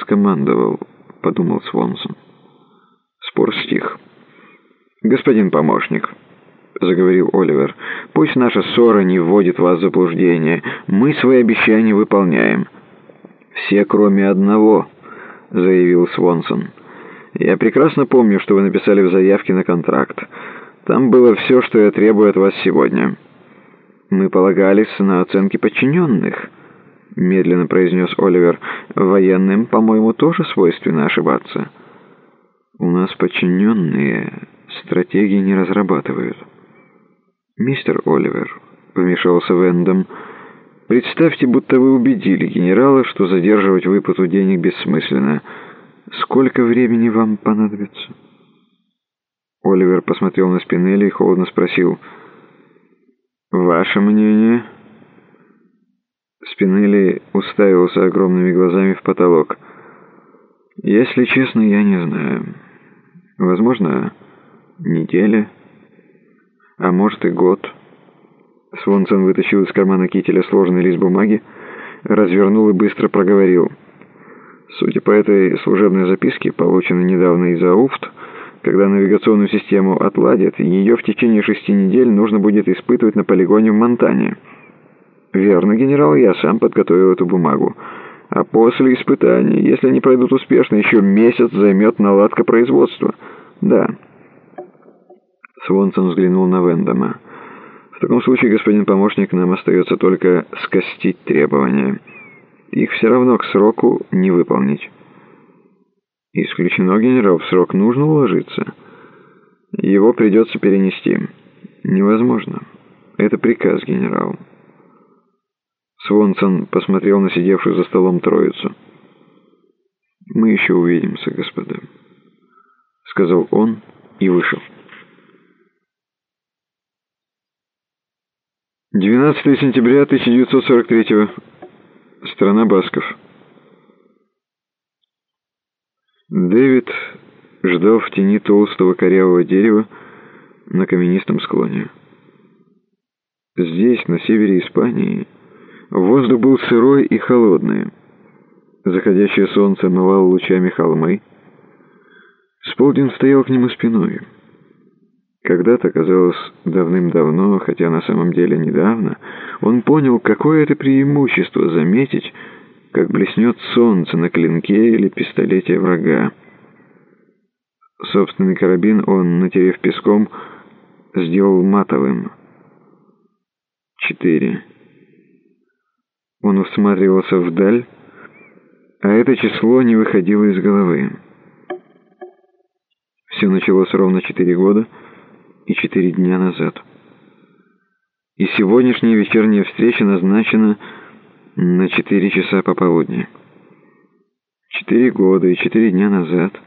скомандовал», — подумал Свонсон. Спор стих. «Господин помощник», — заговорил Оливер, — «пусть наша ссора не вводит вас в заблуждение. Мы свои обещания выполняем». «Все, кроме одного», — заявил Свонсон. «Я прекрасно помню, что вы написали в заявке на контракт. Там было все, что я требую от вас сегодня». «Мы полагались на оценки подчиненных», — медленно произнес Оливер. «Военным, по-моему, тоже свойственно ошибаться». «У нас подчиненные стратегии не разрабатывают». «Мистер Оливер», — вмешался Вендом, — «представьте, будто вы убедили генерала, что задерживать выплату денег бессмысленно. Сколько времени вам понадобится?» Оливер посмотрел на Спинелли и холодно спросил — «Ваше мнение?» Спинелли уставился огромными глазами в потолок. «Если честно, я не знаю. Возможно, неделя, а может и год». Свонсон вытащил из кармана кителя сложенный лист бумаги, развернул и быстро проговорил. Судя по этой служебной записке, полученной недавно из Ауфт, когда навигационную систему отладят, ее в течение шести недель нужно будет испытывать на полигоне в Монтане. Верно, генерал, я сам подготовил эту бумагу. А после испытаний, если они пройдут успешно, еще месяц займет наладка производства. Да. Свонсон взглянул на Вендома. В таком случае, господин помощник, нам остается только скостить требования. Их все равно к сроку не выполнить. «Исключено, генерал, в срок нужно уложиться. Его придется перенести. Невозможно. Это приказ, генерал». Свонсон посмотрел на сидевшую за столом троицу. «Мы еще увидимся, господа», — сказал он и вышел. 12 сентября 1943 Страна Басков. Дэвид ждал в тени толстого корявого дерева на каменистом склоне. Здесь, на севере Испании, воздух был сырой и холодный. Заходящее солнце омывало лучами холмы. Сполдин стоял к нему спиной. Когда-то, казалось, давным-давно, хотя на самом деле недавно, он понял, какое это преимущество заметить, как блеснет солнце на клинке или пистолете врага. Собственный карабин он, натерев песком, сделал матовым. Четыре. Он всматривался вдаль, а это число не выходило из головы. Все началось ровно четыре года и четыре дня назад. И сегодняшняя вечерняя встреча назначена на четыре часа пополудни. Четыре года и четыре дня назад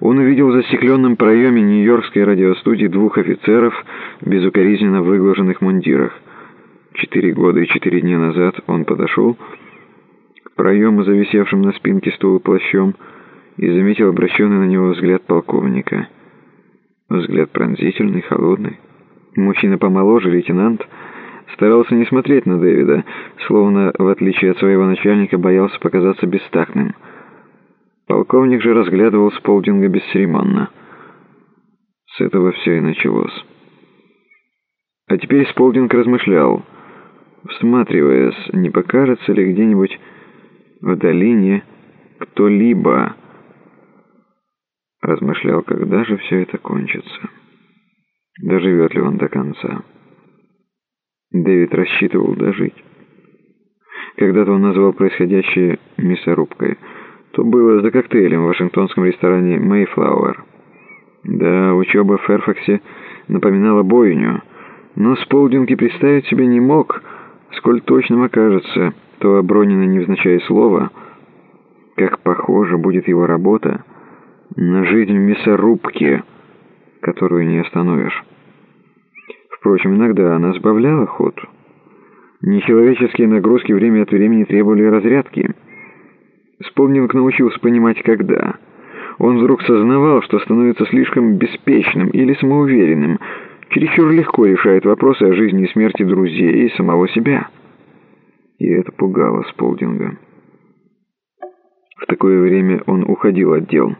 он увидел в застекленном проеме нью-йоркской радиостудии двух офицеров в безукоризненно выглаженных мундирах. Четыре года и четыре дня назад он подошел к проему, зависевшим на спинке стула плащом, и заметил обращенный на него взгляд полковника. Взгляд пронзительный, холодный. Мужчина помоложе, лейтенант, старался не смотреть на Дэвида, словно, в отличие от своего начальника, боялся показаться бестактным. Полковник же разглядывал Сполдинга бесцеремонно. С этого все и началось. А теперь Сполдинг размышлял, всматриваясь, не покажется ли где-нибудь в долине кто-либо. Размышлял, когда же все это кончится. Доживет ли он до конца. Дэвид рассчитывал дожить. Когда-то он назвал происходящее мясорубкой. То было за коктейлем в вашингтонском ресторане «Мэйфлауэр». Да, учеба в Ферфаксе напоминала бойню, но Сполдинг и представить себе не мог, сколь точным окажется то оброненное невзначай слово, как похоже будет его работа на жизнь в мясорубке, которую не остановишь. Впрочем, иногда она сбавляла ход. Нечеловеческие нагрузки время от времени требовали разрядки. Сполнинг научился понимать, когда. Он вдруг сознавал, что становится слишком беспечным или самоуверенным, чересчур легко решает вопросы о жизни и смерти друзей и самого себя. И это пугало Сполдинга. В такое время он уходил от дел.